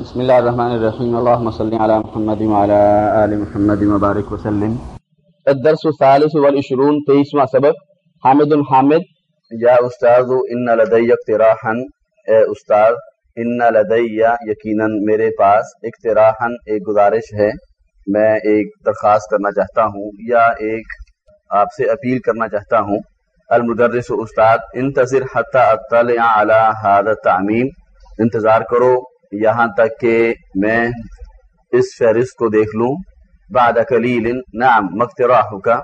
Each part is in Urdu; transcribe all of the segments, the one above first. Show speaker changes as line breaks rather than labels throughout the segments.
بسم اللہ الرحمن الرحیم۔ اللہم صلی علی محمد وعلی آل محمد مبارک وسلم۔ الدرس الثالث والعشرون، تیسواں سبق۔ حامد حامد۔ یا استاذ، ان لدی اقتراحا۔ اے استاذ، ان لدی یقیناً میرے پاس اقتراحا ایک گزارش ہے۔ میں ایک درخواست کرنا چاہتا ہوں یا ایک آپ سے اپیل کرنا چاہتا ہوں۔ المدرس استاد، انتظر حتی اطلع علی هذا التعمیم۔ انتظار کرو۔ یہاں تک کہ میں اس فہرست کو دیکھ لوں۔ بعد کلیل نعم مقتراح کا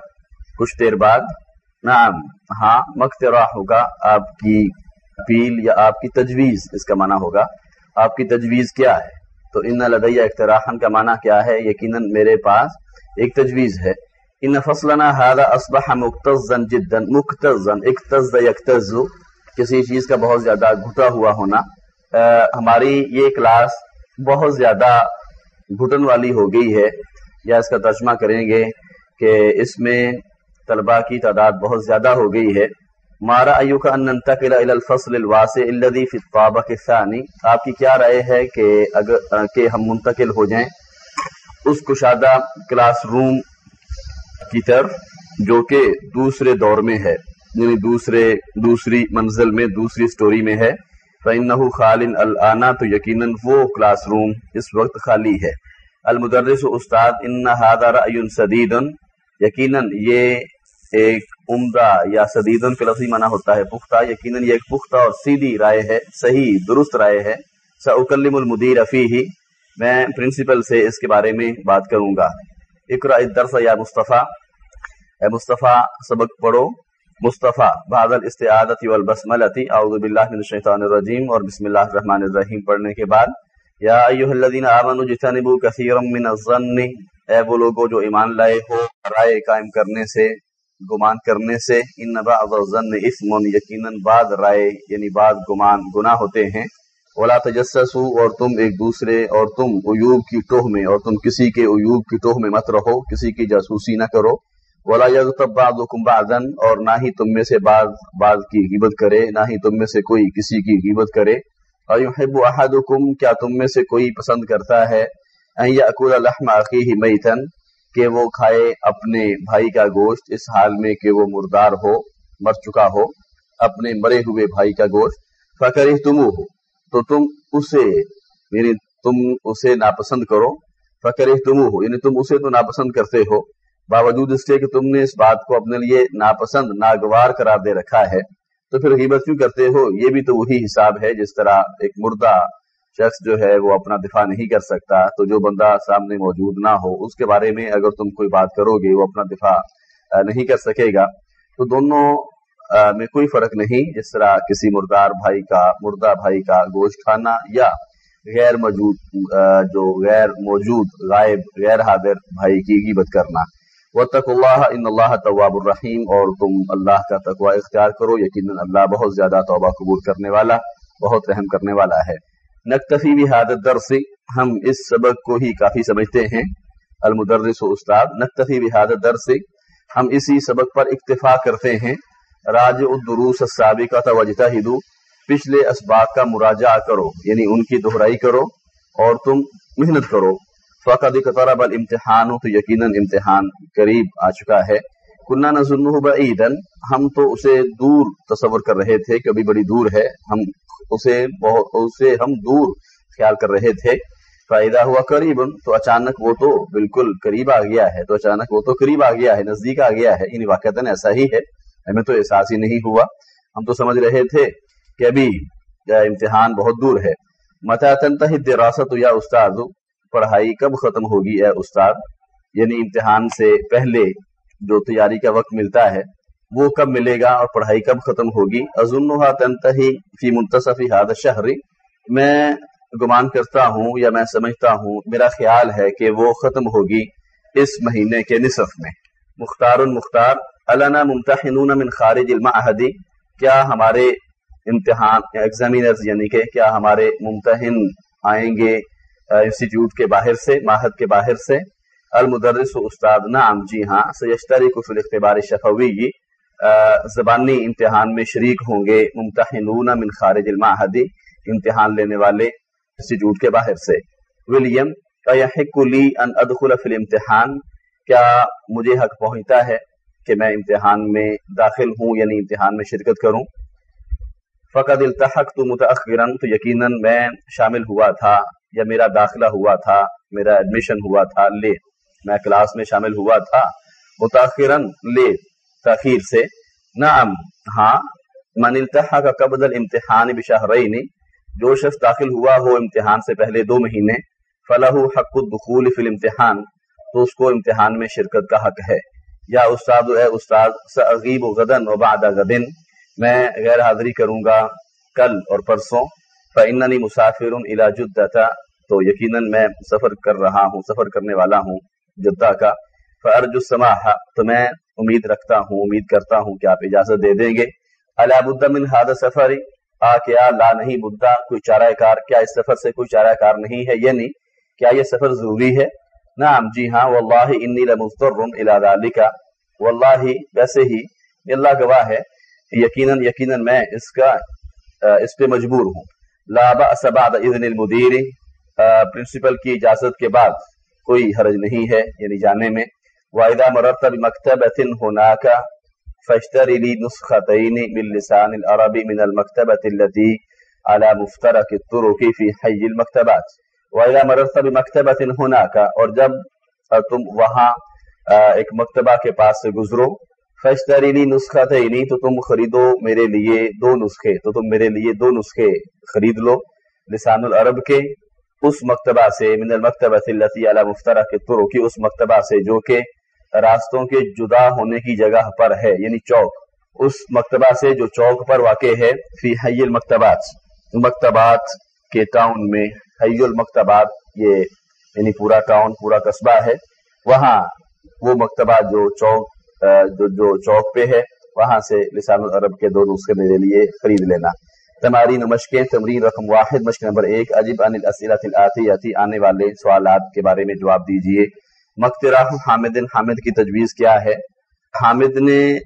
کچھ دیر بعد، نعم ہاں مقتراح کا آپ کی اپیل یا آپ کی تجویز، اس کا معنی ہوگا۔ آپ کی تجویز کیا ہے؟ تو ان لدیہ اقتراحن کا معنی کیا ہے؟ یقیناً میرے پاس ایک تجویز ہے۔ ان فصلنا هذا اصبح مقتزا جدا مقتزا اقتز یقتز کسی چیز کا بہت زیادہ گھٹا ہوا ہونا ہماری یہ کلاس بہت زیادہ گھٹن والی ہو گئی ہے۔ یا اس کا ترجمہ کریں گے کہ اس میں طلباء کی تعداد بہت زیادہ ہو گئی ہے۔ مارا ایو کا انتقل الفصل الواسع الذي في الطابق الثاني۔ آپ کی کیا رائے ہے کہ اگر کہ ہم منتقل ہو جائیں اس کشادہ کلاس روم کی طرف جو کہ دوسرے دور میں ہے یعنی دوسرے، دوسری منزل میں، دوسری سٹوری میں ہے۔ فَإِنَّهُ خَالٍ الْآنَا، تو یقیناً وہ کلاس روم اس وقت خالی ہے۔ المدرس استاد، ان هذا رأي سدید یقیناً یہ ایک عمدہ یا سدیدن کے لفظی معنی ہوتا ہے پختہ۔ یقیناً یہ ایک پختہ اور سیدھی رائے ہے، صحیح، درست رائے ہے۔ سأکلم المدیر افیہ میں پرنسپل سے اس کے بارے میں بات کروں گا۔ اقرأ الدرس یا مصطفیٰ۔ اے مصطفیٰ، سبق پڑھو۔ مصطفیٰ، بعد الاستعادت والبسملتی اعوذ باللہ من الشیطان الرجیم، اور بسم اللہ الرحمن الرحیم پڑھنے کے بعد، یا ایوہ الذین آمنوا جتنبوا کثیرا من الظن، اے وہ لوگوں جو ایمان لائے ہو، رائے قائم کرنے سے، گمان کرنے سے، ان بعض الظن اسم یقیناً بعض رائے یعنی بعض گمان، گناہ ہوتے ہیں۔ ولا تجسسوا، اور تم ایک دوسرے، اور تم عیوب کی ٹوہ میں، اور تم کسی کے عیوب کی ٹوہ میں مت رہو، کسی کی جاسوسی نہ کرو۔ ولا یغتب بعضکم بعضا اور نہ ہی تم میں سے بعض بعض کی غیبت کرے، نہ ہی تم میں سے کوئی کسی کی غیبت کرے۔ اور یحب احدکم کیا تم میں سے کوئی پسند کرتا ہے؟ ان یاکل لحم اخیہ میتا کہ وہ کھائے اپنے بھائی کا گوشت، اس حال میں کہ وہ مردار ہو، مر چکا ہو، اپنے مرے ہوئے بھائی کا گوشت۔ فکرہتموہ تو تم اسے یعنی تم اسے ناپسند کرو۔ فکرہتموہ یعنی تم اسے تو ناپسند کرتے ہو۔ باوجود اس کے کہ تم نے اس بات کو اپنے لیے ناپسند، ناگوار قرار دے رکھا ہے، تو پھر غیبت کیوں کرتے ہو؟ یہ بھی تو وہی حساب ہے جس طرح ایک مردہ شخص جو ہے وہ اپنا دفاع نہیں کر سکتا، تو جو بندہ سامنے موجود نہ ہو، اس کے بارے میں اگر تم کوئی بات کرو گے، وہ اپنا دفاع نہیں کر سکے گا۔ تو دونوں میں کوئی فرق نہیں جس طرح کسی مردار بھائی کا، مردہ بھائی کا گوشت کھانا یا غیر موجود جو غیر موجود، غائب، غیر حاضر بھائی کی غیبت کرنا۔ وطق اللہ، ان اللہ طواب الرحیم، اور تم اللہ کا تقوی اختیار کرو، یقیناً اللہ بہت زیادہ توبہ قبول کرنے والا، بہت رحم کرنے والا ہے۔ نقطفی بھی حادت درس ہم اس سبق کو ہی کافی سمجھتے ہیں۔ المدرس و استاد نقطفی بھی حادت درس ہم اسی سبق پر اکتفا کرتے ہیں۔ راج الدروس سابقہ توجہ ہدو پچھلے اسباق کا مراجعہ کرو یعنی ان کی دہرائی کرو، اور تم محنت کرو۔ فقد اقترب الامتحان تو یقیناً امتحان قریب آ چکا ہے۔ کنہ نظنه بعیدا ہم تو اسے دور تصور کر رہے تھے کہ ابھی بڑی دور ہے۔ ہم اسے بہت، اسے ہم دور خیال کر رہے تھے۔ فائدہ ہوا قریب تو اچانک وہ تو بالکل قریب آ گیا ہے۔ تو اچانک وہ تو قریب آ گیا ہے، نزدیک آ گیا ہے۔ یعنی واقعات ایسا ہی ہے۔ ہمیں تو احساس ہی نہیں ہوا۔ ہم تو سمجھ رہے تھے کہ ابھی امتحان بہت دور ہے۔ متا تنتہی دراست یا استاد پڑھائی کب ختم ہوگی اے استاد؟ یعنی امتحان سے پہلے جو تیاری کا وقت ملتا ہے، وہ کب ملے گا اور پڑھائی کب ختم ہوگی؟ ازنحا تنتہی فی منتصفی حاد شہری میں گمان کرتا ہوں یا میں سمجھتا ہوں، میرا خیال ہے کہ وہ ختم ہوگی اس مہینے کے نصف میں۔ مختار المختار علنا ممتحنون من خارج المعہدی کیا ہمارے امتحان ایگزامینرز یعنی کہ کیا ہمارے ممتحن آئیں گے؟ انسٹیٹیوٹ کے باہر سے ماہد کے باہر سے۔ المدرس و استاد نام جی ہاں سیشتری کفل اختبار شفوی زبانی امتحان میں شریک ہوں گے۔ ممتحنون من خارج الماہدی امتحان لینے والے انسٹیٹیوٹ کے باہر سے۔ ولیم لی ان ادخل فی الامتحان؟ کیا مجھے حق پہنچتا ہے کہ میں امتحان میں داخل ہوں یعنی امتحان میں شرکت کروں؟ فقد التحق تو متأخرن تو یقیناً میں شامل ہوا تھا۔ یا میرا داخلہ ہوا تھا، میرا ایڈمیشن ہوا تھا، لے۔ میں کلاس میں شامل ہوا تھا۔ متاخرن لے۔ تاخیر سے۔ نعم ہاں۔ من التحق قبل الامتحان بشہرین جو شخص داخل ہوا ہو امتحان سے پہلے دو مہینے فلاح حق الدخول فی الامتحان۔ تو اس کو امتحان میں شرکت کا حق ہے۔ یا استاد، اے استاد سعیب غدن و بعد غدن میں غیر حاضری کروں گا کل اور پرسوں۔ فعنی مسافر الا جدہ تو یقیناً میں سفر کر رہا ہوں، سفر کرنے والا ہوں جدہ کا۔ فرج السماح تو میں امید رکھتا ہوں، امید کرتا ہوں کہ آپ اجازت دے دیں گے۔ اللہ من ہاد سفر آ کیا لا نہیں بدہ کوئی چارہ کار، کیا اس سفر سے کوئی چارہ کار نہیں ہے؟ یعنی کیا یہ سفر ضروری ہے؟ نعم جی ہاں واللہ انی لمضطر الى ذلك واللہ ویسے ہی اللہ گواہ ہے یقیناً یقیناً میں اس کا اس پہ مجبور ہوں۔ لا بأس بعد اذن المدیر پرنسپل کی اجازت کے بعد کوئی حرج نہیں ہے یعنی جانے میں۔ وَإِذَا مَرَرْتَ بِمَكْتَبَةٍ هُنَاكَ فَاشْتَرِ لِي نُسْخَتَيْنِ بِاللِّسَانِ الْعَرَبِ مِنَ الْمَكْتَبَةِ الَّتِي عَلَى مُفْتَرَكِ الطُّرُقِ فِي حَيِّ الْمَكْتَبَاتِ۔ وَإِذَا مَرَرْتَ بِمَكْتَبَةٍ هُنَاكَ اور جب تم وہاں ایک مکتبہ کے پاس سے گزرو فشتری نسخہ تھے نہیں، تو تم خریدو میرے لیے دو نسخے۔ تو تم میرے لیے دو نسخے خرید لو لسان العرب کے، اس مکتبہ سے، من المکتبہ التي علی مفترہ کے طرق کی اس مکتبہ سے جو کہ راستوں کے جدا ہونے کی جگہ پر ہے یعنی چوک۔ اس مکتبہ سے جو چوک پر واقع ہے، فی حی المکتبات۔ مکتبات کے ٹاؤن میں، حی المکتبات، یہ یعنی پورا ٹاؤن، پورا قصبہ ہے۔ وہاں وہ مکتبہ جو چوک جو جو چوک پہ ہے، وہاں سے لسان العرب کے دو نسخے میرے لیے خرید لینا۔ تمارین مشقیں، تمرین رقم واحد، مشق نمبر ایک۔ عجیب ان الاسئلۃ آنے والے سوالات کے بارے میں جواب دیجیے۔ مقتراح حامد حامد کی تجویز کیا ہے؟ حامد نے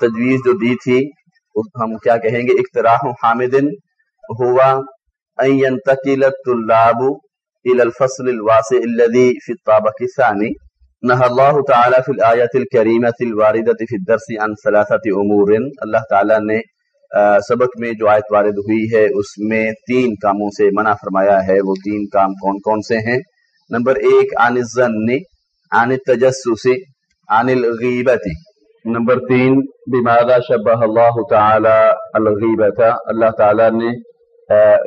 تجویز جو دی تھی ہم کیا کہیں گے؟ اقتراح حامد ہوا ان ينتقل الطلاب الى الفصل الواسع الذي في الطابق الثاني۔ نہ اللہ تعالیٰ فی الآیت الکریمت الواردت فی الدرس عن ثلاثت امور. اللہ تعالیٰ نے سبق میں جو آیت وارد ہوئی ہے، اس میں تین کاموں سے منع فرمایا ہے۔ وہ تین کام کون کون سے ہیں؟ نمبر ایک، عن الظن، عن التجسس، عن الغیبت نمبر تین، بماذا شبہ اللہ تعالی الغیبت اللہ تعالیٰ نے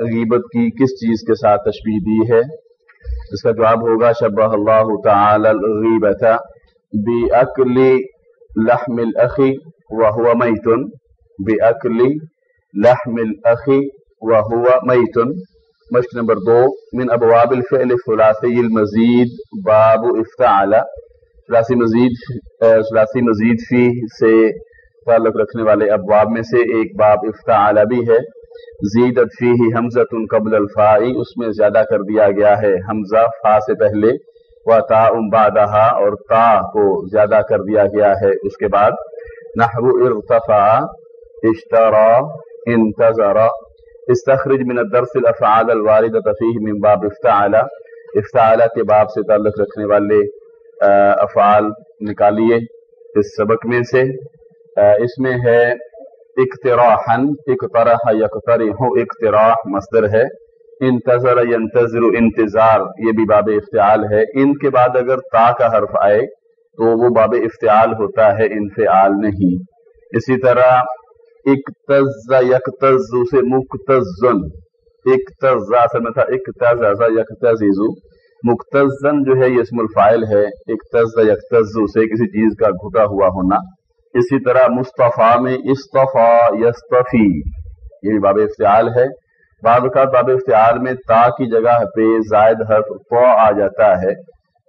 غیبت کی کس چیز کے ساتھ تشبیح دی ہے؟ اس کا جواب ہوگا، شبہ اللہ تعالی الغیبت بی لحم الاخی وهو میت بی اکلی لحم الاخی وهو میت۔ مشق نمبر دو، من ابواب الفعل ثلاثی المزید، باب افتعال ثلاثی مزید ثلاثی مزید فی سے تعلق رکھنے والے ابواب میں سے ایک باب افتعال بھی ہے۔ زیدت فی ہی حمزت قبل الفائی، اس میں زیادہ کر دیا گیا ہے حمزہ فا سے پہلے، و تا بادہ اور تا کو زیادہ کر دیا گیا ہے اس کے بعد، نحو ارتفع، اشترا، انتظر، استخرج من الدرس الافعال الواردة فيه من باب افتعال افتعال کے باب سے تعلق رکھنے والے افعال نکالیے اس سبق میں سے اس میں ہے اقتراحا، اقترح یقترح، اقتراح مصدر ہے۔ انتظر ینتظر انتظار، یہ بھی باب افتعال ہے۔ ان کے بعد اگر تا کا حرف آئے تو وہ باب افتعال ہوتا ہے، انفعال نہیں۔ اسی طرح، اقتز یقتز سے مقتزن، اقتز اصل میں تھا اقتز یقتزیز مقتزن جو ہے، یہ اسم الفائل ہے۔ اقتز یقتز سے کسی چیز کا گھٹا ہوا ہونا۔ اسی طرح مصطفیٰ میں استفا یستفی یہ بھی باب افتعال ہے۔ بعض اوقات باب افتعال میں تا کی جگہ پہ زائد، حرف تو آ جاتا ہے۔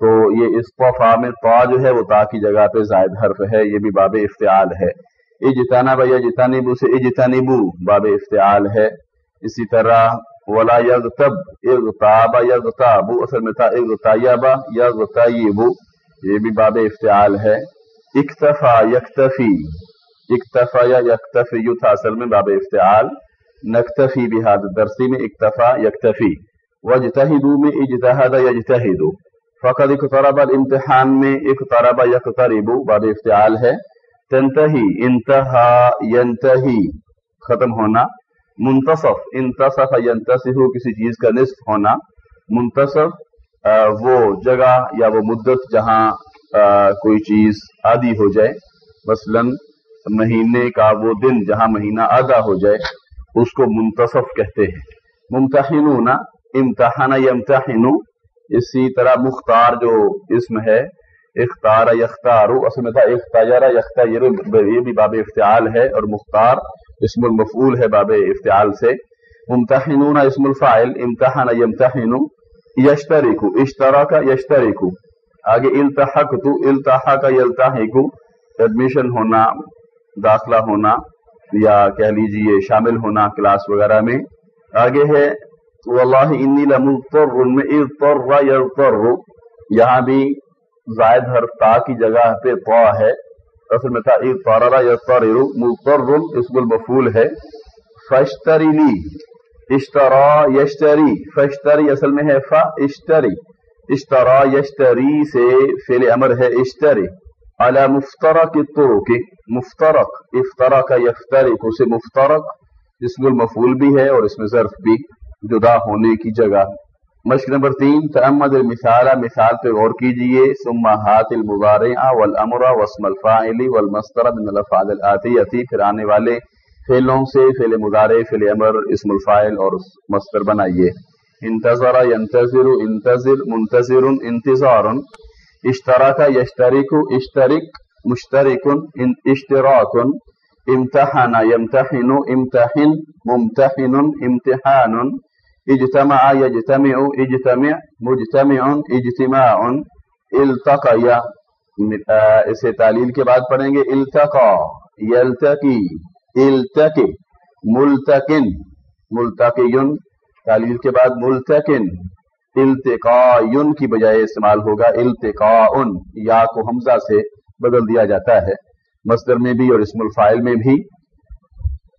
تو یہ استفا میں تو جو ہے وہ تا کی جگہ پہ زائد، حرف ہے، یہ بھی باب افتعال ہے۔ اجتانا بھیا جتانبو سے اجتانبو باب افتعال ہے۔ اسی طرح ولا یغتب، اغتاب یغتاب اصل میں تھا اغتایبا یغتایبو یہ بھی باب افتعال ہے۔ اکتفا یکتفی، اکتفا یا یکتفی یو تھا اصل میں باب افتعال، نکتفی بحاد درسی میں اکتفا یکتفی، وجتہدو میں اجتہد یجتہدو، فقد اقترب الامتحان میں اقترب یقتربو باب افتعال ہے، تنتہی، انتہا ینتہی، ختم ہونا، منتصف، انتصف ینتصف کسی چیز کا نصف ہونا، منتصف وہ جگہ یا وہ مدت جہاں کوئی چیز آدھی ہو جائے، مثلا مہینے کا وہ دن جہاں مہینہ آدھا ہو جائے، اس کو منتصف کہتے ہیں۔ ممتحنون امتحان یمتحن، اسی طرح مختار جو اسم ہے، اختار یختار، اصل میں تھا اختار یختار یہ بھی باب افتعال ہے، اور مختار اسم المفعول ہے باب افتعال سے۔ ممتحنون اسم الفائل امتحان یمتحن یشترک اشتراک یشترک آگے التحق تو التحق یلتحق ایڈمیشن ہونا، داخلہ ہونا، یا کہہ لیجیے شامل ہونا کلاس وغیرہ میں۔ آگے ہے، واللہ انی لمضطر میں اضطر یضطر۔ یہاں بھی زائد حرف تا کی جگہ پہ طا ہے۔ اصل میں تھا اضطر یضطر، مضطر اسم المفعول ہے۔ فاشتری لی، اشترا یشتری۔ فاشتری اصل میں ہے فا اشتری اشترا یشتری سے فعل امر ہے اشتری علی مفترق الطرق، مفترق افطرق یفترق اسے مفترق اسم المفعول بھی ہے اور اس میں ظرف بھی جدا ہونے کی جگہ. مشق نمبر تین، تعمد المثال، مثال پہ غور کیجیے. ثم ہات المضارع والامر واسم الفاعل والمصدر من الافعال الاتیہ پھر آنے والے فعلوں سے، فعل مضارع، فعل امر، اسم الفاعل اور مصدر بنائیے. انتظر ينتظر انتظر منتظر انتظار اشتراک یشترک اشترک مشترک اشتراک. امتحن یمتحن امتحن ممتحن امتحان. اجتمع یجتمع اجتمع مجتمع اجتماع. التقی. اسے تعلیل کے بعد پڑھیں گے. التقا. یلتقی. التقی. ملتقن. ملتقین تعلیل کے بعد ملتقن التقا کی بجائے استعمال ہوگا التقا یا کو حمزہ سے بدل دیا جاتا ہے، مصدر میں بھی اور اسم الفائل میں بھی۔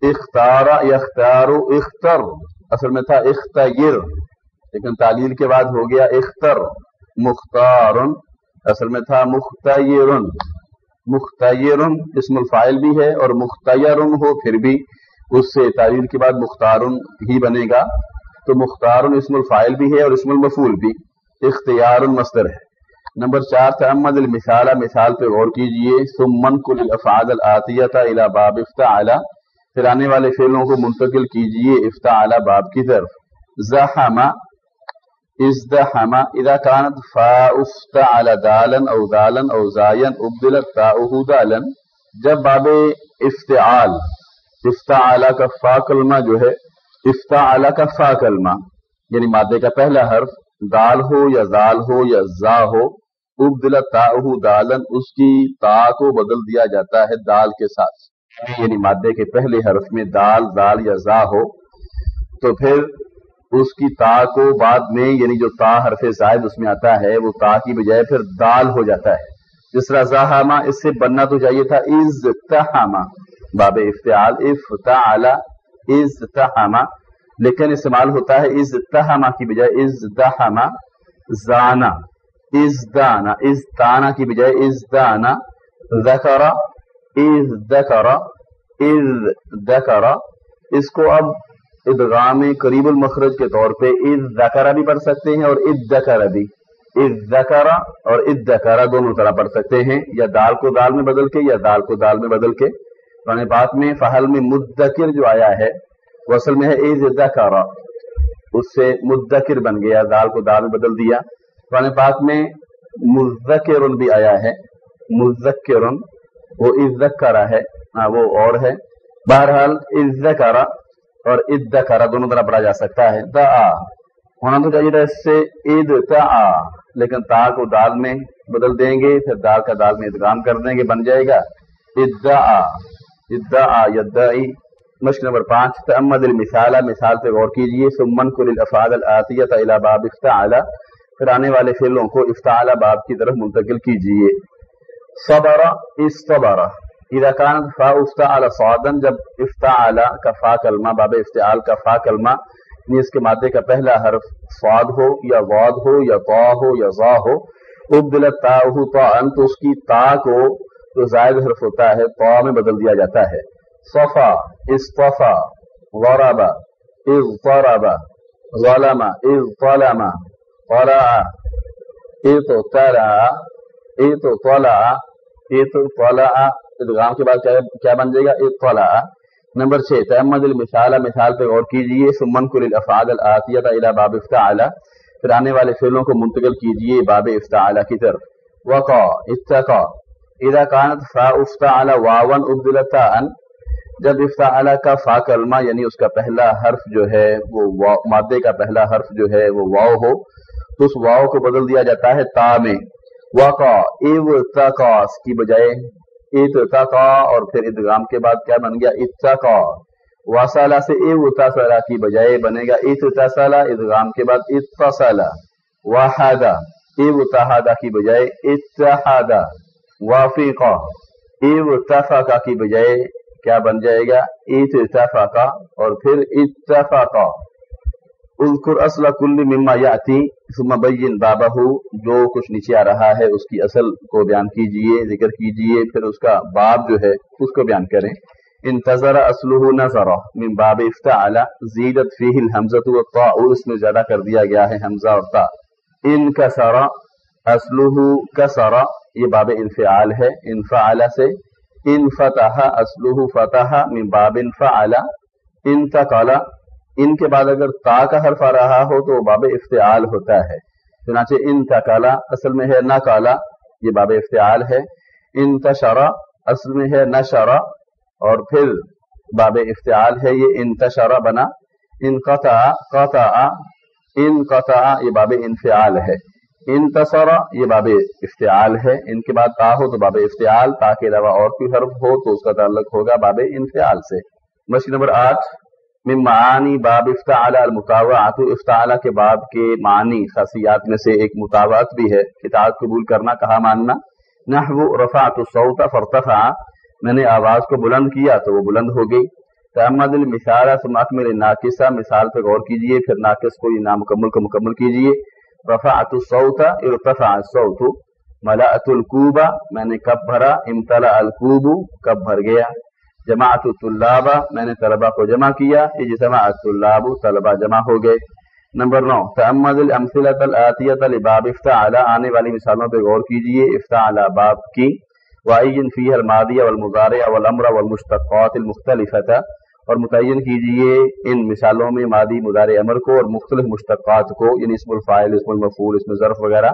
اختار اختار اختر، اصل میں تھا اختیر، لیکن تعلیل کے بعد ہو گیا اختر مختار اصل میں تھا مختیر مختیر اسم الفائل بھی ہے اور مختیر ہو پھر بھی، اس سے تعلیل کے بعد مختار ہی بنے گا۔ تو مختار اسم الفائل بھی ہے اور اسم المفول بھی۔ اختیار المصدر ہے۔ نمبر چار تعمد المثال، مثال پہ غور کیجیے۔ سمن کل الافعال الاتیہ الى باب افتعال پھر آنے والے فعلوں کو منتقل کیجیے افتعال باب کی طرف۔ زحم، ازدحم، اذا كانت فاء افتعل دالا او دالا او زایا ابدلت تاؤه دالا۔ جب باب افتعال افتعال کا فا کلمہ جو ہے افتعال کا فا کلمہ یعنی مادے کا پہلا حرف، دال ہو یا زال ہو یا زا ہو، ابدل تاہ دالن، اس کی تا کو بدل دیا جاتا ہے دال کے ساتھ۔ یعنی مادے کے پہلے حرف میں دال دال یا زا ہو، تو پھر اس کی تا کو بعد میں یعنی جو تا حرف زائد اس میں آتا ہے، وہ تا کی بجائے پھر دال ہو جاتا ہے۔ جس طرح زہامہ اس سے بننا تو چاہیے تھا، از تہامہ باب افتعال افتعال از لیکن استعمال ہوتا ہے از تہامہ کی بجائے از دہامہ زانا از دانا از تانا کی بجائے از دانا ذکر از ذکر از ذکر اس کو اب ادغام قریب المخرج کے طور پہ از ذکر بھی پڑھ سکتے ہیں اور اد ذکر بھی۔ از ذکر اور اد ذکر دونوں طرح پڑھ سکتے ہیں، یا دال کو دال میں بدل کے، یا دال کو دال میں بدل کے۔ قرآن پاک میں فہل میں مدکر جو آیا ہے، وہ اصل میں ہے از ذکر اس سے مدکر بن گیا، دال کو دال میں بدل دیا۔ قرآن پاک میں مذکر بھی آیا ہے۔ مذکر وہ ازکرا ہے۔ ہاں وہ اور ہے۔ بہرحال ازکرا اور ادکرا دونوں طرح پڑھا جا سکتا ہے۔ دا آ۔ ہونا تو چاہیے تھا اس سے عید، تا آ۔ لیکن تا کو دال میں بدل دیں گے، پھر دال کا دال میں ادغام کر دیں گے، بن جائے گا۔ ادا ادا یدعی مشق نمبر پانچ. تعمد المثال، مثال پہ غور کیجیے. سمن کل الافعال الاتیہ الى باب افتعال پھر آنے والے فعلوں کو افتعال باب کی طرف منتقل کیجیے. صبر، استبر. اذا كانت فا افتعال صادا، جب افتعال کا فا کلمہ، باب افتعال کا فا کلمہ یعنی اس کے مادے کا پہلا حرف سواد ہو، یا واد ہو، یا طا ہو، یا ضا ہو، ابدلت تا تو اس کی تا کو جو زائد حرف ہوتا ہے تو میں بدل دیا جاتا ہے۔ صفا، اصطفا غربا اضطربا ظلم اضطلم طلع اطلع اطلع اطلع ادغام کے بعد کیا بن جائے گا؟ اطلع نمبر چھ تحمد المثال، مثال پہ غور کیجیے۔ سمن کل الافعاد الاتیت الى باب افتعال پھر آنے والے فعلوں کو منتقل کیجیے باب افتعال کی طرف۔ وقع اتقا۔ اذا كانت فا افتعل واون ابدلتا ان، جب افتعل کا فا کلمہ یعنی اس کا پہلا حرف جو ہے، وہ مادے کا پہلا حرف جو ہے، وہ واو ہو، تو اس واو کو بدل دیا جاتا ہے تا میں۔ واقع ایو تقاس کی بجائے اتقا اور پھر ادغام کے بعد کیا بن گیا؟ اتقا واسالہ سے ایو تصلا کی بجائے بنے گا اتتصلا ادغام کے بعد اتصلا واحدہ ایو تحادہ کی بجائے اتحادہ وافقہ ایو اتفاقہ کی بجائے کیا بن جائے گا؟ ایت اتفاقہ اور پھر اتفاقہ۔ اذکر اصل کل مما یاتی، ثم بین بابہ، جو کچھ نیچے آ رہا ہے اس کی اصل کو بیان کیجیے، ذکر کیجیے، پھر اس کا باب جو ہے اس کو بیان کریں۔ انتظر اسلوہ نظر، من باب افتعل، زیدت فیہ الحمزت والطاء، اس میں زیادہ کر دیا گیا ہے حمزہ اور تا ان کسر کسر یہ باب انفعال ہے، انفعال سے ان فتح اسلوہ فتح من باب انفعال، ان تقالا ان کے بعد اگر تا کا حرف آ رہا ہو تو باب افتعال ہوتا ہے۔ چنانچہ ان تقالا اصل میں ہے نہ کالا یہ باب افتعال ہے۔ ان تشرا اصل میں ہے نہ شرا اور پھر باب افتعال ہے یہ ان تشرا بنا۔ ان قطع قطع، ان قطع، یہ باب انفعال ہے۔ انتصر، یہ باب افتعال ہے۔ ان کے بعد تا ہو تو باب افتعال، تا کے علاوہ اور کوئی حرف ہو تو اس کا تعلق ہوگا باب انفعال سے۔ مشق نمبر آٹھ، من معانی باب افتعال المتاوعات افتعال کے باب کے معنی، خاصیات میں سے ایک متاوعات بھی ہے۔ کتاب قبول کرنا، کہا ماننا۔ نحو رفعت الصوت فرتفع میں نے آواز کو بلند کیا تو وہ بلند ہو گئی۔ تحمد المثال ثم اکمل ناقصہ مثال پہ غور کیجیے، پھر ناقص کو یہ نامکمل کو مکمل کیجیے۔ رفعت الصوت، ارتفع الصوت. ملأت الكوبا میں نے کب بھرا؟ امتلأ الكوب، کب بھر گیا؟ جماعت الطلاب، میں نے طلبہ کو جمع کیا۔ اجتماع الطلاب، طلبہ جمع ہو گئے۔ نمبر نو تعمد الامثلۃ الاتیۃ لباب افتعل آنے والی مثالوں پہ غور کیجیے۔ افتعل باب کی۔ وعین فیہ الماضی والمضارع والامر والمشتقات المختلفة۔ اور متعین کیجیے ان مثالوں میں مادی مدار امر کو اور مختلف مشتقات کو یعنی اسم الفائل اسم المفول اسم ظرف وغیرہ۔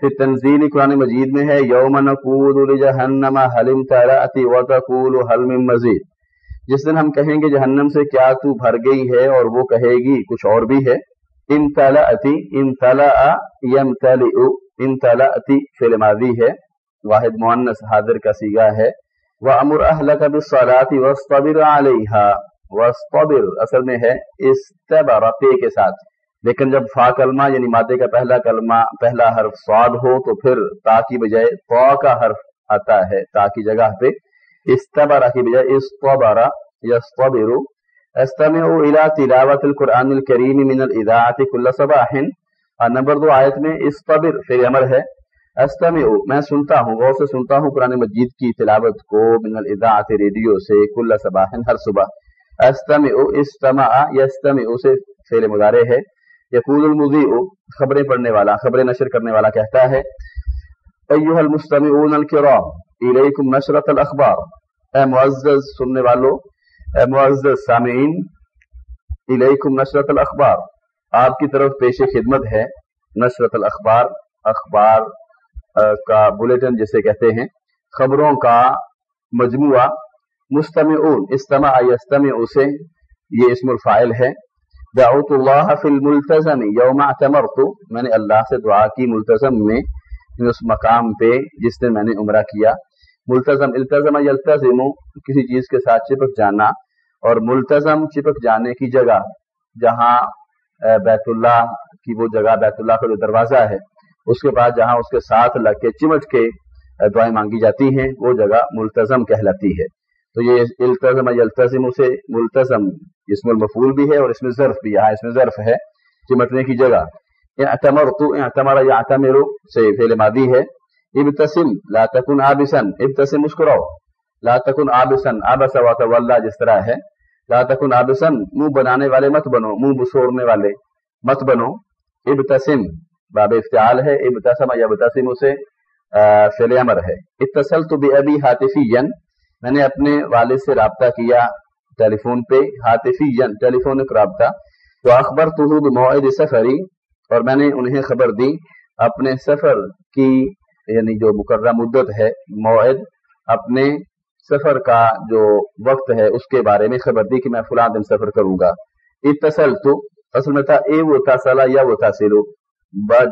پھر تنزیل قرآن مجید میں ہے، یوم نقود لجہنم حلم ترأتی وتقول حل من مزید۔ جس دن ہم کہیں گے جہنم سے کیا تو بھر گئی ہے اور وہ کہے گی کچھ اور بھی ہے۔ ان تلأتی ان تلأ یمتلئ ان تلأتی فعل ماضی ہے۔ واحد مؤنث، حاضر کا سیگا ہے۔ وَأَمُرْ أَهْلَكَ بِالصَّلَاةِ وَاسْطَبِرْ عَلَيْهَا وَاسْطَبِرْ اصل میں ہے استبر، پے کے ساتھ۔ لیکن جب فا کلمہ یعنی مادے کا پہلا کلمہ، پہلا حرف سواد ہو تو پھر تا کی بجائے تو کا حرف آتا ہے، تا کی جگہ پہ۔ استبر کی بجائے استبر، یستبر۔ استمعوا الى تلاوت القرآن الكریم من الاذاعة كل صباح۔ نمبر دو آیت میں استبر فعل امر ہے۔ استمع میں سنتا ہوں، غور سے سنتا ہوں قرآن مجید کی تلاوت کو من الاذاعت ریڈیو سے کل صباح ہر صبح۔ استمع استمع یستمع سے فعل مضارع ہے۔ یقول المضیء خبریں پڑھنے والا، خبریں نشر کرنے والا کہتا ہے ایها المستمعون الكرام الیکم نشرۃ الاخبار اے معزز سننے والو، اے معزز سامعین، الیکم نشرۃ الاخبار۔ آپ کی طرف پیش خدمت ہے نشرۃ الاخبار، اخبار کا بلیٹن جسے کہتے ہیں، خبروں کا مجموعہ، مستمعون استمع یستمع سے یہ اسم الفائل ہے۔ دعوت اللہ فی الملتزم یوم اعتمرت۔ میں نے اللہ سے دعا کی ملتزم میں یعنی اس مقام پہ جس نے میں نے عمرہ کیا۔ ملتزم، التزم یلتزم، کسی چیز کے ساتھ چپک جانا۔ اور ملتزم چپک جانے کی جگہ، جہاں بیت اللہ کی وہ جگہ، بیت اللہ کا جو دروازہ ہے اس کے بعد جہاں اس کے ساتھ لگ کے چمٹ کے دعائیں مانگی جاتی ہیں، وہ جگہ ملتظم کہلاتی ہے۔ تو یہ التظم التظم اسے ملتظم اسم المفول بھی ہے اور اس میں ظرف بھی یہاں اس میں ظرف ہے چمٹنے کی جگہ۔ اعتمر تو اعتمر یا اعتمر سے فعل مادی ہے۔ ابتسم، لا تکن عابسن ابتسم، مسکراؤ۔ لا تکن عابسن عبس و تولى جس طرح ہے۔ لا تکن عابسن منہ بنانے والے مت بنو، منہ بسورنے والے مت بنو۔ ابتسم۔ باب افتعال ہے ابتسم یا ابتسم اسے فعل امر ہے۔ اتصلت بابي هاتفيا میں نے اپنے والد سے رابطہ کیا ٹیلی فون پہ ہاتفی ٹیلی فونک رابطہ۔ تو اخبر تو موعد سفری، اور میں نے انہیں خبر دی اپنے سفر کی یعنی جو مقررہ مدت ہے، موعد، اپنے سفر کا جو وقت ہے، اس کے بارے میں خبر دی کہ میں فلاں دن سفر کروں گا۔ اتصل تو اصل میں تھا اے وہ تاصلہ یا وہ تاثر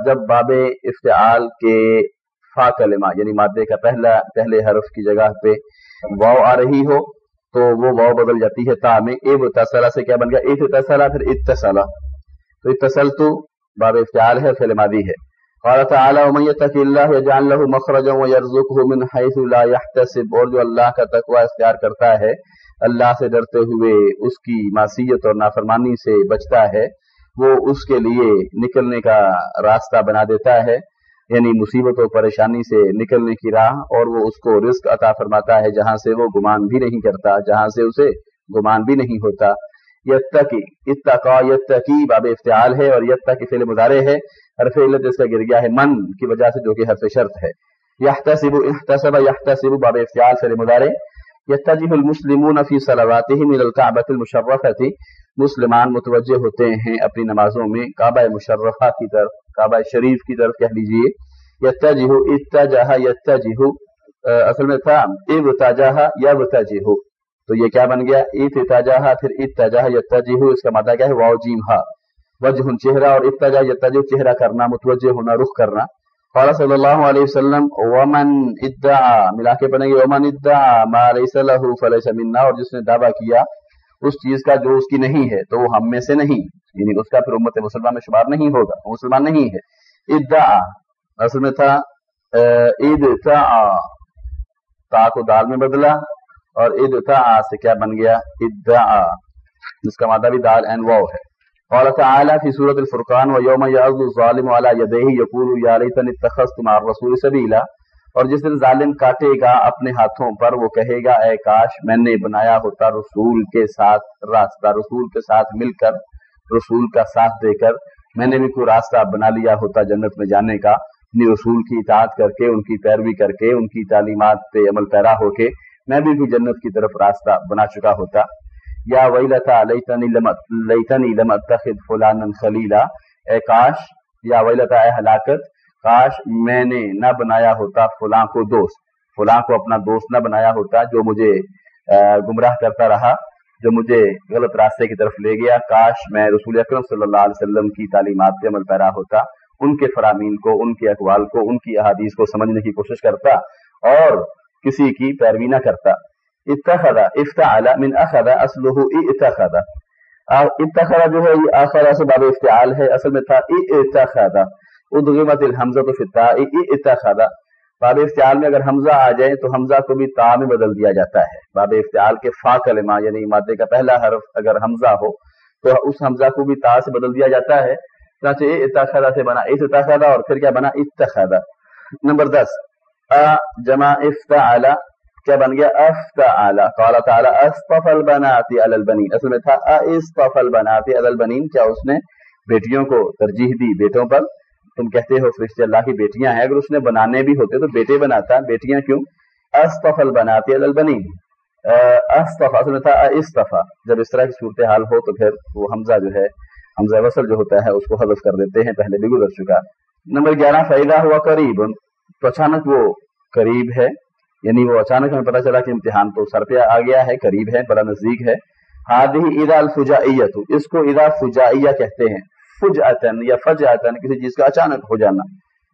جب باب افتعال کے فا کلمہ یعنی مادے کا پہلا، پہلے حرف کی جگہ پہ واؤ آ رہی ہو، تو وہ واؤ بدل جاتی ہے تا میں، اے تصلا سے کیا بن گیا؟ ایک تصلا پھر اتصلا تو اتصل تو باب افتعال ہے، فعل مادی ہے۔ قال تعالی، ومن يتق الله يجعل له مخرجا ويرزقه من حيث لا يحتسب اور جو اللہ کا تقوی اختیار کرتا ہے، اللہ سے ڈرتے ہوئے اس کی معصیت اور نافرمانی سے بچتا ہے۔ وہ اس کے لیے نکلنے کا راستہ بنا دیتا ہے یعنی مصیبت و پریشانی سے نکلنے کی راہ، اور وہ اس کو رزق عطا فرماتا ہے جہاں سے وہ گمان بھی نہیں کرتا، جہاں سے اسے گمان بھی نہیں ہوتا۔ یتقی، اتقا، یتقی باب افتعال ہے، اور یتقی فعل مظاہرے ہے۔ حرف علت اس کا گر گیا ہے من، کی وجہ سے جو کہ حرف شرط ہے۔ یحتسب، احتسب، یحتسب باب افتعال فعل مظاہرے یتجه المسلمون فی صلواتهم الى الكعبۃ المشرفۃ۔ مسلمان متوجہ ہوتے ہیں اپنی نمازوں میں، کعبہ مشرفہ کی طرف، کعبہ شریف کی طرف کہہ لیجیے یتجہ اتجہ یتجہ اصل میں تھا اب تاجہ یا بتجہ تو یہ کیا بن گیا؟ ایت تاجہ پھر اتجہ یتجہ اس کا مادہ کیا ہے؟ واو جیم ہا۔ وجہ چہرہ اور اتجہ یتجہ چہرہ کرنا، متوجہ ہونا، رخ کرنا۔ قال صلی اللہ علیہ وسلم، ومن ادعا؟ ملا کے بنے گی، ومن ادعا ما لیس له فلیس منا اور جس نے دعویٰ کیا اس چیز کا جو اس کی نہیں ہے تو وہ ہم میں سے نہیں۔ یعنی اس کا پھر امت مسلمان میں شمار نہیں ہوگا، وہ مسلمان نہیں ہے۔ ادعا، اصل میں تھا عید تا کو دال میں بدلا اور عید سے کیا بن گیا؟ ادعا۔ جس کا مادہ بھی دال این واو ہے۔ قال تعالی فی سورۃ الفرقان و یوم یعض الظالم علی یدیہ یقول یا لیتنی اتخذت مع الرسول سبیلا۔ اور جس دن ظالم کاٹے گا اپنے ہاتھوں پر، وہ کہے گا، اے کاش، میں نے بنایا ہوتا رسول کے ساتھ راستہ، رسول کے ساتھ مل کر، رسول کا ساتھ دے کر، میں نے بھی کوئی راستہ بنا لیا ہوتا جنت میں جانے کا، اپنی رسول کی اطاعت کر کے، ان کی پیروی کر کے، ان کی تعلیمات پہ عمل پیرا ہو کے، میں بھی کوئی جنت کی طرف راستہ بنا چکا ہوتا۔ یا وہی لتا لیتنی لمت فلان خلیلا۔ اے کاش، یا وہی لتا اے ہلاکت کاش میں نے نہ بنایا ہوتا فلاں کو دوست۔ فلاں کو اپنا دوست نہ بنایا ہوتا جو مجھے گمراہ کرتا رہا، جو مجھے غلط راستے کی طرف لے گیا۔ کاش میں رسول اکرم صلی اللہ علیہ وسلم کی تعلیمات پہ عمل پیرا ہوتا، ان کے فرامین کو، ان کے اقوال کو، ان کی احادیث کو سمجھنے کی کوشش کرتا اور کسی کی پیروی نہ کرتا۔ اتخذا افتعال من اخذ اصله اتخذا اتخذا جو ہے، یہ آخر سے باب افتعال ہے، اصل میں تھا اتخذا ادغمت الحمزہ تو فتا اتخذ باب افتعال میں اگر حمزہ آ جائے تو حمزہ کو بھی تا میں بدل دیا جاتا ہے۔ باب افتعال کے فا کلمہ یعنی مادے کا پہلا حرف اگر حمزہ ہو تو اس حمزہ کو بھی تا سے بدل دیا جاتا ہے۔ چنانچہ اے اتخذ سے بنا اس اتخذ اور پھر کیا بنا؟ اتخذ نمبر دس۔ ا جمع افتعال کیا بن گیا؟ افتعال قال تعالی، اصطفى البنات على البنين اصل میں تھا، اصطفى البنات على البنين کیا اس نے بیٹیوں کو ترجیح دی بیٹوں پر؟ تم کہتے ہو فرشتے اللہ کی بیٹیاں ہیں، اگر اس نے بنانے بھی ہوتے تو بیٹے بناتا۔ بیٹیاں کیوں؟ استفل بناتے البنی استفا اصل تھا استفا جب اس طرح کی صورتحال ہو تو پھر وہ حمزہ جو ہے، حمزہ وصل جو ہوتا ہے، اس کو حذف کر دیتے ہیں، پہلے بھی گزر چکا۔ نمبر گیارہ فائدہ ہوا قریب تو اچانک وہ قریب ہے یعنی وہ اچانک ہمیں پتا چلا کہ امتحان تو سر پہ آ گیا ہے، قریب ہے، بڑا نزدیک ہے۔ ہادی ادا الفجائیت اس کو ادا فجائیہ کہتے ہیں۔ فج یا فج کسی چیز کا اچانک ہو جانا۔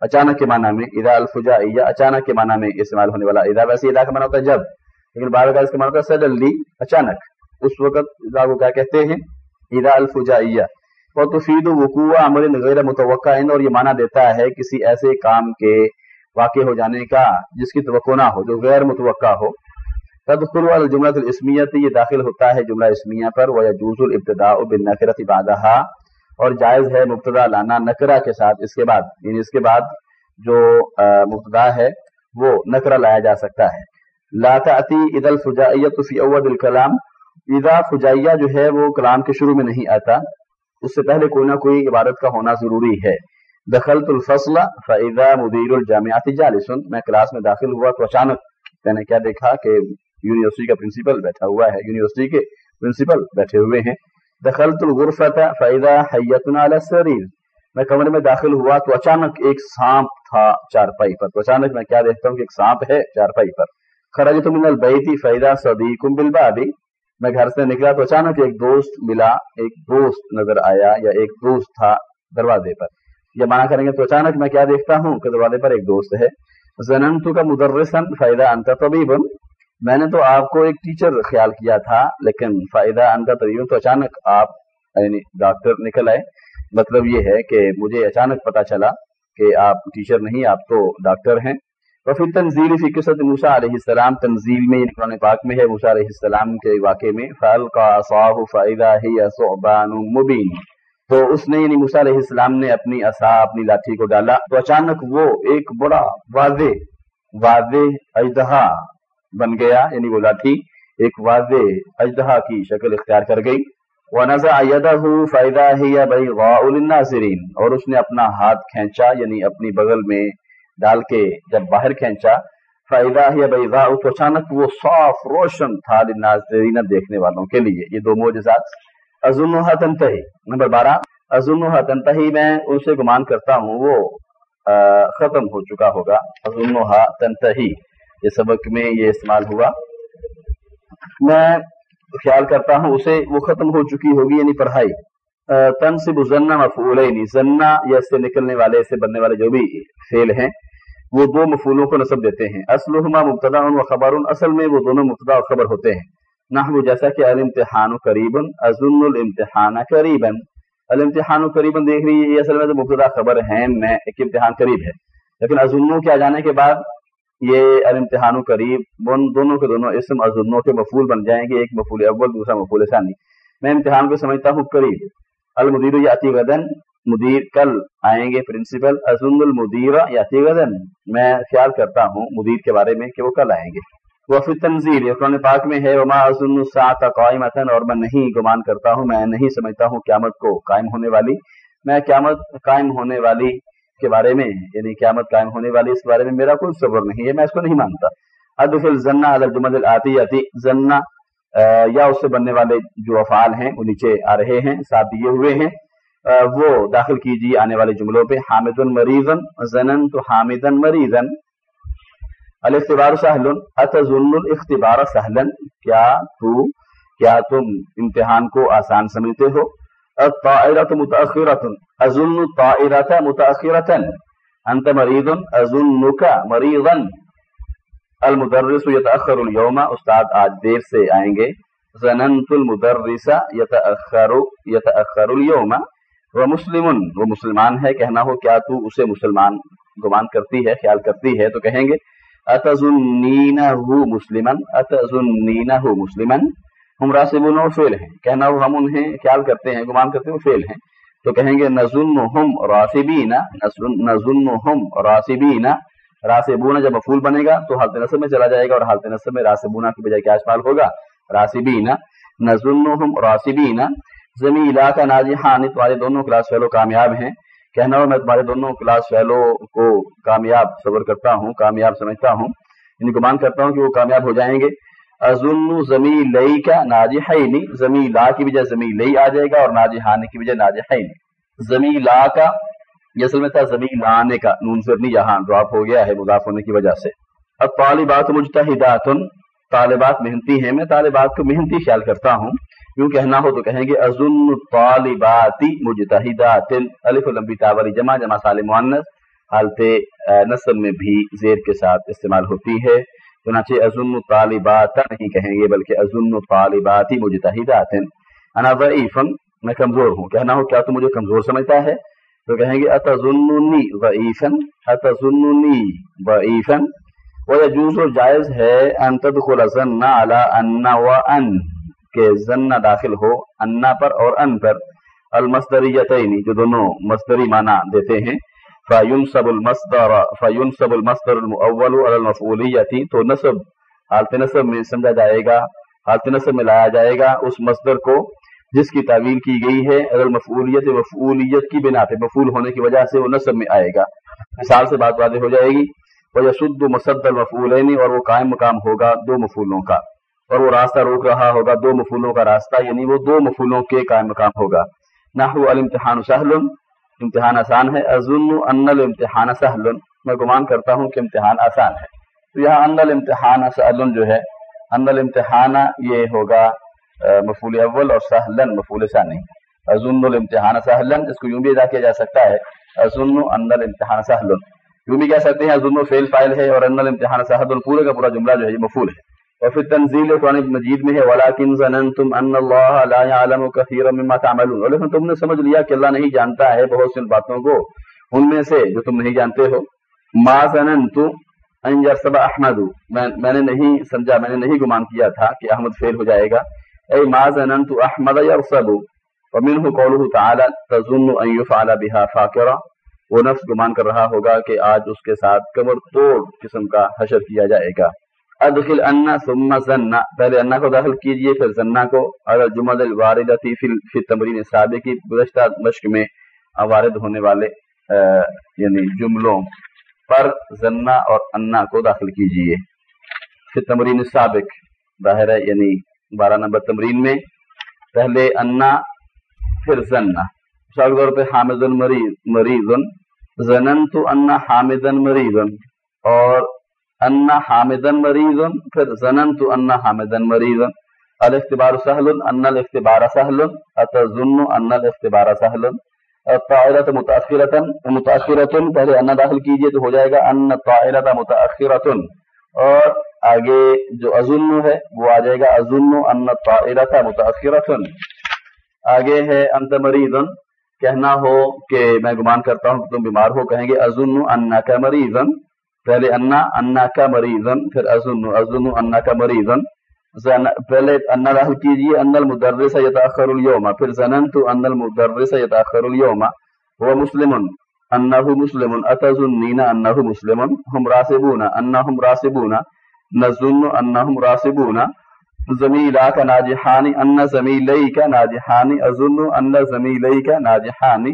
اچانک کے معنی میں ادا الفجا یا اچانک کے معنی میں استعمال ہونے والا ادا ویسے ادا کا معنی ہوتا ہے جب، لیکن بار اس کا معنی ہوتا ہے سڈنلی، اچانک۔ اس وقت ادا کو کیا کہتے ہیں؟ ادا الفجا وہ تفید وقوع عمل غیر متوقع، اور یہ معنی دیتا ہے کسی ایسے کام کے واقع ہو جانے کا، جس کی توقع نہ ہو، جو غیر متوقع ہو۔ اور جائز ہے مبتدا لانا نکرا کے ساتھ، اس کے بعد یعنی اس کے بعد جو مبتدا ہے، وہ نکرا لایا جا سکتا ہے۔ لاتعتی عید الفجائیت فی اول الکلام عیدا فجائیہ جو ہے، وہ کلام کے شروع میں نہیں آتا۔ اس سے پہلے کوئی نہ کوئی عبارت کا ہونا ضروری ہے۔ دخلت الفصل فعضا مدیر الجامعات جالسن۔ میں کلاس میں داخل ہوا تو اچانک میں نے کیا دیکھا کہ یونیورسٹی کا پرنسپل بیٹھا ہوا ہے۔ یونیورسٹی کے پرنسپل بیٹھے ہوئے ہیں۔ دخلت الغرفة فإذا حیتنا على السرير. میں کمرے میں داخل ہوا تو اچانک ایک سانپ تھا چارپائی پر. تو اچانک میں کیا دیکھتا ہوں کہ ایک سانپ ہے چارپائی پر. خرجت من البیت فإذا صدیق بالباب. میں گھر سے نکلا تو اچانک ایک دوست ملا. ایک دوست نظر آیا یا ایک دوست تھا دروازے پر. یہ معنی کریں گے تو اچانک میں کیا دیکھتا ہوں کہ دروازے پر ایک دوست ہے. زننتو کا مدرسن فائدہ انت طبیبن میں نے تو آپ کو ایک ٹیچر خیال کیا تھا، لیکن فائدہ ان کا تقریباً تو اچانک آپ یعنی ڈاکٹر نکل آئے۔ مطلب یہ ہے کہ مجھے اچانک پتا چلا کہ آپ ٹیچر نہیں، آپ تو ڈاکٹر ہیں۔ اور پھر تنزیل فی قصت موسا علیہ السلام، تنزیل میں یعنی قرآن پاک میں ہے موسا علیہ السلام کے واقعے میں، فَأَلْقَى عَصَاهُ فَإِذَا هِيَ صُعْبَانٌ مُبِينٌ۔ تو اس نے یعنی موسا علیہ السلام نے اپنی اصا اپنی لاٹھی کو ڈالا۔ تو اچانک وہ ایک بڑا واضح واضح اجدہ بن گیا یعنی وہ لاٹھی ایک واضح اجدہ کی شکل اختیار کر گئی۔ الناظرین اور اس نے اپنا ہاتھ کھینچا یعنی اپنی بغل میں ڈال کے جب باہر کھینچا فائدہ تو اچانک وہ صاف روشن تھا للناظرین دیکھنے والوں کے لیے۔ یہ دو معجزات۔ ازنحا تنتہی۔ نمبر بارہ۔ ازنحا تنتہی، میں اسے گمان کرتا ہوں، وہ ختم ہو چکا ہوگا۔ ازنحا تنتہی۔ یہ سبق میں یہ استعمال ہوا۔ میں خیال کرتا ہوں، اسے وہ ختم ہو چکی ہوگی یعنی پڑھائی۔ تن سے مفول یا اس سے نکلنے والے، اس سے بننے والے جو بھی فیل ہیں، وہ دو مفولوں کو نصب دیتے ہیں۔ اسلحما مبتدا و خبر، اصل میں وہ دونوں مبتدا اور خبر ہوتے ہیں۔ نہ وہ جیسا کہ الامتحان قریب ازن قریباً قریب۔ و قریب دیکھ رہی ہے یہ اصل میں تو مبتدا خبر ہے میں ایک امتحان قریب ہے۔ لیکن ازنو کے آ جانے کے بعد یہ الامتحان و قریب ان دونوں کے دونوں اسم اور دونوں کے مفول بن جائیں گے، ایک مفول اول، دوسرا مفول ثانی۔ میں امتحان کو سمجھتا ہوں، قریب۔ المدیر یاتی غدن، مدیر کل آئیں گے، پرنسپل۔ ازن المدیر یاتی غدن۔ میں خیال کرتا ہوں مدیر کے بارے میں کہ وہ کل آئیں گے۔ وفی تنظیل یہ قرآن پاک میں ہے۔ وما ازن الساعت قائم اور میں نہیں گمان کرتا ہوں، میں نہیں سمجھتا ہوں قیامت کو قائم ہونے والی۔ میں قیامت قائم ہونے والی کے بارے میں یعنی قیامت قائم ہونے والی اس بارے میں میرا کوئی صبر نہیں ہے، میں اس کو نہیں مانتا۔ ادف الزنا الجمد آتی آتی زنا یا اس سے بننے والے جو افعال ہیں، وہ نیچے آ رہے ہیں، ساتھ دیے ہوئے ہیں۔ وہ داخل کیجیے آنے والے جملوں پہ۔ حامد المریضن زنن تو حامد مریضن۔ الاختبار سہل اتظن الاختبار سہلن۔ کیا تو، کیا تم امتحان کو آسان سمجھتے ہو؟ الطائرة متأخرة. أظن الطائرة متأخرة. أنت مريض؟ أظنك مريضا. المدرس يتأخر اليوم. استاد آج دیر سے آئیں گے. زننت المدرس يتأخر يتأخر اليوم. وہ مسلم مسلمان ہے. کہنا ہو، کیا تو اسے مسلمان گمان کرتی ہے، خیال کرتی ہے؟ تو کہیں گے اتزنینہ مسلمن اتزنینہ مسلمن ہم راسبون و فیل ہیں۔ کہنا وہ ہم انہیں خیال کرتے ہیں، گمان کرتے ہیں وہ ہیں۔ تو کہیں گے نظن ہم راسبین نظن ہم راسبین راسبون جب مفول بنے گا تو حالت نصب میں چلا جائے گا اور حالت نصب میں راسبونا کی بجائے کیا اشفال ہوگا؟ راسبینا۔ نظن ہم راسبینا۔ زمین علاقہ ناجحان تمہارے دونوں کلاس فیلو کامیاب ہیں۔ کہنا ہو، میں تمہارے دونوں کلاس فیلو کو کامیاب صبر کرتا ہوں، کامیاب سمجھتا ہوں۔ یعنی گمان کرتا ہوں کہ وہ کامیاب ہو جائیں گے۔ ازن زمی لئی کا ناجحینی زمی لا کی وجہ زمی لئی آ جائے گا اور ناجحانی کی بجائے ناجحینی زمی لا کا، یہ اصل میں تھا زمی لانے کا، نون سرنی یہاں ڈراپ ہو گیا ہے مضاف ہونے کی وجہ سے۔ اب طالبات مجتہدات، طالبات محنتی ہیں، میں طالبات کو محنتی خیال کرتا ہوں۔ یوں کہنا ہو تو کہیں گے ازن طالباتی مجتہدات۔ الف لمبی تاوری جمع جمع سال معنس حالت نسل میں بھی زیر کے ساتھ استعمال ہوتی ہے۔ چنانچہ ازن طالبات نہیں کہیں گے بلکہ ازن طالبات ہی مجتہدات انا ضعیف میں کمزور ہوں۔ کہنا ہو کیا تو مجھے کمزور سمجھتا ہے؟ تو کہیں گے اتظننی ضعیفا اتظننی ضعیفا۔ ویجوز و جائز ہے ان تدخل زنہ علی انہ و ان، کہ زنہ داخل ہو انہ پر اور ان پر۔ المصدریتینی جو دونوں مصدری معنی دیتے ہیں۔ فیون المصدر فیون سب المصدر المعول المفولیتی تو نصب حالت نصب میں سمجھا جائے گا حالت نصب میں لایا جائے گا اس مصدر کو جس کی تعویل کی گئی ہے۔ اگر مفعولیت مفعولیت کی بنا پہ مفعول ہونے کی وجہ سے وہ نصب میں آئے گا۔ مثال سے بات واضح ہو جائے گی۔ وہ یسد مسد المفعولین اور وہ قائم مقام ہوگا دو مفولوں کا۔ اور وہ راستہ روک رہا ہوگا دو مفولوں کا راستہ یعنی وہ دو مفولوں کے قائم مقام ہوگا۔ نہ الامتحان سہل۔ امتحان آسان ہے۔ ازن ان الامتحان سہل۔ میں گمان کرتا ہوں کہ امتحان آسان ہے۔ تو یہاں ان الامتحان سہل جو ہے، ان الامتحان یہ ہوگا مفول اول اور سہلن مفول ثانی۔ ازن الامتحان سہلن اس کو یوں بھی ادا کیا جا سکتا ہے۔ ازن ان الامتحان سہلن یوں بھی کہہ سکتے ہیں ازن فیل فائل ہے اور ان الامتحان سہل، پورے کا پورا جملہ جو ہے یہ مفول ہے۔ اور پھر تنزیل قرآن مجید میں ہے ولاکن ظننتم ان اللہ لا يعلم كثيرا مما تعملون۔ لیکن تم نے سمجھ لیا کہ اللہ نہیں جانتا ہے بہت سی باتوں کو۔ ان میں سے جو تم نہیں جانتے ہو، ما ظننت ان يرسب احمد میں نے نہیں سمجھا، میں نے نہیں گمان کیا تھا کہ احمد فیل ہو جائے گا۔ اے ما ظننت احمد يرسب ومنه قوله تعالى تظن ان يفعل بها فاكرا وہ نفس گمان کر رہا ہوگا کہ آج اس کے ساتھ کمر توڑ قسم کا حشر کیا جائے گا۔ ادخل انا ثم زنا۔ پہلے انا کو داخل کیجیے، پھر زنا کو۔ اگر جمل الواردتی فی تمرین سابقی گزشتہ مشق میں وارد ہونے والے یعنی جملوں پر زنا اور انا کو داخل کیجیے۔ فی تمرین سابق، ظاہر ہے یعنی بارہ نمبر تمرین میں۔ پہلے انا، پھر زنا۔ مثال طور پہ حامد المریض مریض مریض زننت انا حامد مریض اور انا حامدن مریض پھر زننت انا حامدن مریض الاختبار سهل ان الاختبار سهل. اتظن ان الاختبار سهل. الطائرة متأخرة متأخرة، پہلے انا داخل کیجیے تو ہو جائے گا ان الطائرة متأخرة. اور آگے جو اظن ہے، وہ آ جائے گا اظن ان الطائرة متأخرة. آگے ہے انت مریض کہنا ہو کہ میں گمان کرتا ہوں کہ تم بیمار ہو، کہیں گے اظن انک مریض پہلے انا انا کا مریضن پھر ازن ازن انا کا مریضن پہلے انا راہل کیجیے ان المدرس یتاخر اليوم پھر زننت ان المدرس یتاخر اليوم هو مسلم انه مسلم اتظنين انه مسلم هم راسبون انهم راسبون نظن انهم راسبون زميلاك ناجحان ان زميليك ناجحان اظن ان زميليك ناجحان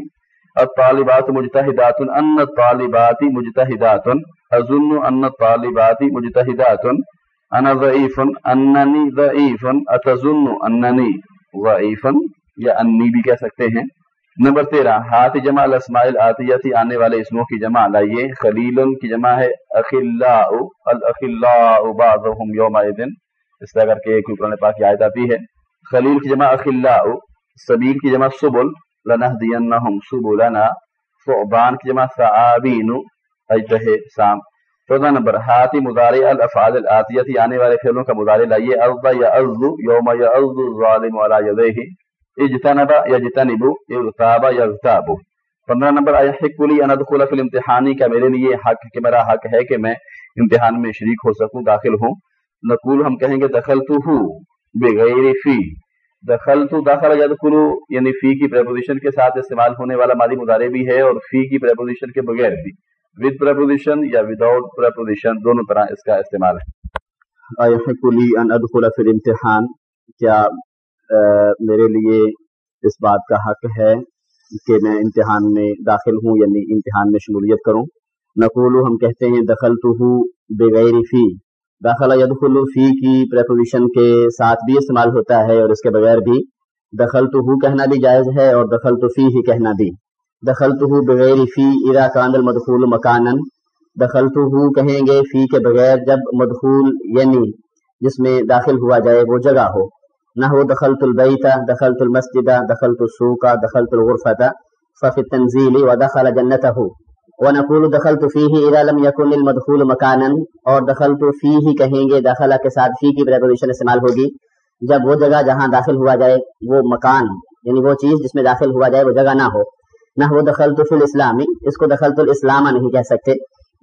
الطالبات مجتهدات ان الطالبات مجتهدات اظن ان طالبات مجتہدات انا ضعیف اننی ضعیف اتظن اننی ضعیف یا انی بھی کہہ سکتے ہیں. نمبر تیرہ، ہاتھ جمع الاسماء آتیتی آنے والے اسموں کی جمع. لائیے خلیل کی جمع ہے. اخلاء الاخلاء بعضهم یومئذ اس طرح کر کے ایک قرآن پاک کی آیت آتی ہے. خلیل کی جمع اخلاء سبیل کی جمع سبل. لنہدینہم سبلنا. ثعبان کی جمع ثعابین. اجدہ سام چودہ نمبر ہاتھی مدارے الافعال الاتیتی یعنی آنے والے فعلوں کا مدارے لائیے۔ ارض یا ارض یوم یا ارض الظالم علی یدیہ۔ اجتنبا یجتنبو اغتابا یغتابو پندرہ نمبر، آیا حق لی ان ادخل فی الامتحانی کا میرے لیے حق، کہ میرا حق ہے کہ میں امتحان میں شریک ہو سکوں، داخل ہوں۔ نقول، ہم کہیں گے دخلتو ہو، بغیر فی۔ دخلتو داخل یدخلو یعنی فی کی پریپوزیشن کے ساتھ استعمال ہونے والا مادی مدارے بھی ہے اور فی کی پریپوزیشن کے بغیر بھی۔ ود پریپوزیشن یا وداؤٹ پریپوزیشن دونوں طرح اس کا استعمال ہے۔ ان ادخل فی الامتحان۔ کیا میرے لیے اس بات کا حق ہے کہ میں امتحان میں داخل ہوں یعنی امتحان میں شمولیت کروں؟ نقول ہم کہتے ہیں دخل تو ہوں بغیر فی۔ داخلہ یدخل فی کی پریپوزیشن کے ساتھ بھی استعمال ہوتا ہے اور اس کے بغیر بھی۔ دخل تو ہوں کہنا بھی جائز ہے اور دخل تو فی ہی کہنا بھی۔ دخلته بغیر فی اذا کان المدخول مکانا دخلته کہیں گے فی کے بغیر جب مدخول یعنی جس میں داخل ہوا جائے وہ جگہ ہو۔ نہ ہو دخلت البیت، دخلت المسجد، دخلت السوق، دخلت الغرفة ففي التنزيل ودخل جنته ونقول دخلت فيه اذا لم يكن المدخول مکانا، اور دخلت فيه کہیں گے داخلہ کے ساتھ فی کی پریپوزیشن استعمال ہوگی۔ جب وہ جگہ جہاں داخل ہوا جائے وہ مکان یعنی وہ چیز جس میں داخل ہوا جائے وہ جگہ نہ ہو۔ نہ وہ دخل تو فل اسلامی اس کو دخل تو الاسلام نہیں کہہ سکتے.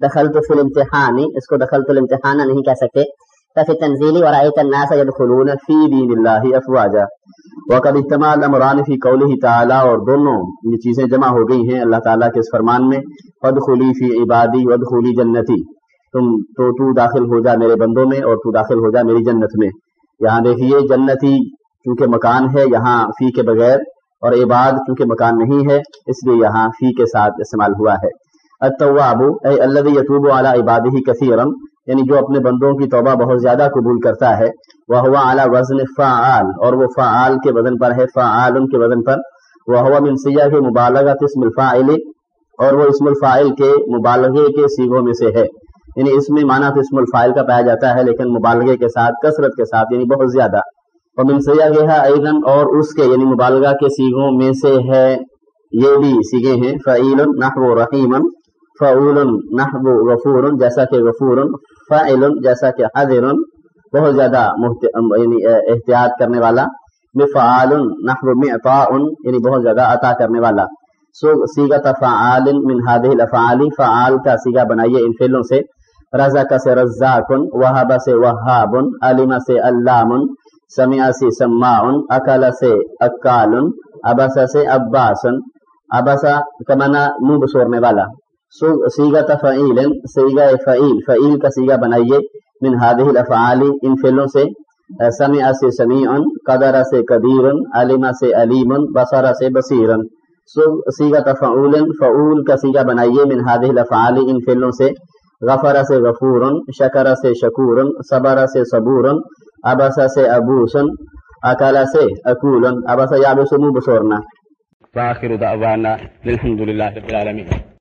دخلت فی الامتحانی، اس کو دخلت الامتحانہ نہیں کہہ سکتے. ففي تنزیلی ورائیت الناس يدخلون
فی دین اللہ افواجا. وقد اجتماع الامران فی قوله تعالی، اور دونوں یہ چیزیں جمع ہو گئی ہیں اللہ تعالیٰ کے اس فرمان میں. ودخلی فی عبادی ودخلی جنتی. تم تو تو داخل ہو جا میرے بندوں میں، اور تو داخل ہو جا میری جنت میں. یہاں دیکھیے، جنتی چونکہ مکان ہے، یہاں فی کے بغیر اور عباد چونکہ مکان نہیں ہے، اس لیے یہاں فی کے ساتھ استعمال ہوا ہے۔ التواب، اے اللہ یتوب علی عبادہ کثیرا یعنی جو اپنے بندوں کی توبہ بہت زیادہ قبول کرتا ہے وہ ہوا اعلیٰ وزن فعال، اور وہ فعال کے وزن پر ہے فعال ان کے وزن پر۔ وہ ہوا من سیاح کے مبالغہ اسم الفاعل، اور وہ اسم الفاعل کے مبالغے کے سیگوں میں سے ہے۔ یعنی اس میں مانا تو اسم الفاعل کا پایا جاتا ہے، لیکن مبالغے کے ساتھ، کثرت کے ساتھ یعنی بہت زیادہ۔ اور من سیاح اور اس کے یعنی مبالغہ کے سیگوں میں سے ہے، یہ بھی سیگے ہیں، فعیل نحو رحیم، فعول نحو غفور، جیسا کہ غفور فعل جیسا کہ حضر بہت زیادہ یعنی احتیاط کرنے والا، مفعال نحو معطاء یعنی بہت زیادہ عطا کرنے والا۔ سو سیگا فعال من هذه الافعال، فعال کا سیگا بنائیے ان فعلوں سے۔ رزق سے رزاق وهب سے وهاب علم سے علام سمع سے سماع اکل سے اکال ابس سے عباس ابسا کمنا منہ بسورنے والا سیگا تفعیل سیگا فعیل فعیل کا سیگا بنائیے من هذه الافعال ان فعلوں سے سمع سے سمیع قدر سے قدیر علم سے علیم بصر سے بصیر سیگا تفعول فعول کا سیگا بنائیے من هذه الافعال ان فعلوں سے غفر سے غفور شکر سے شکور صبر سے صبور ابسا سے ابوسن اکالا سے اکولن ابسا یابس منہ بسورنا
واخر دعوانا الحمد لله رب العالمين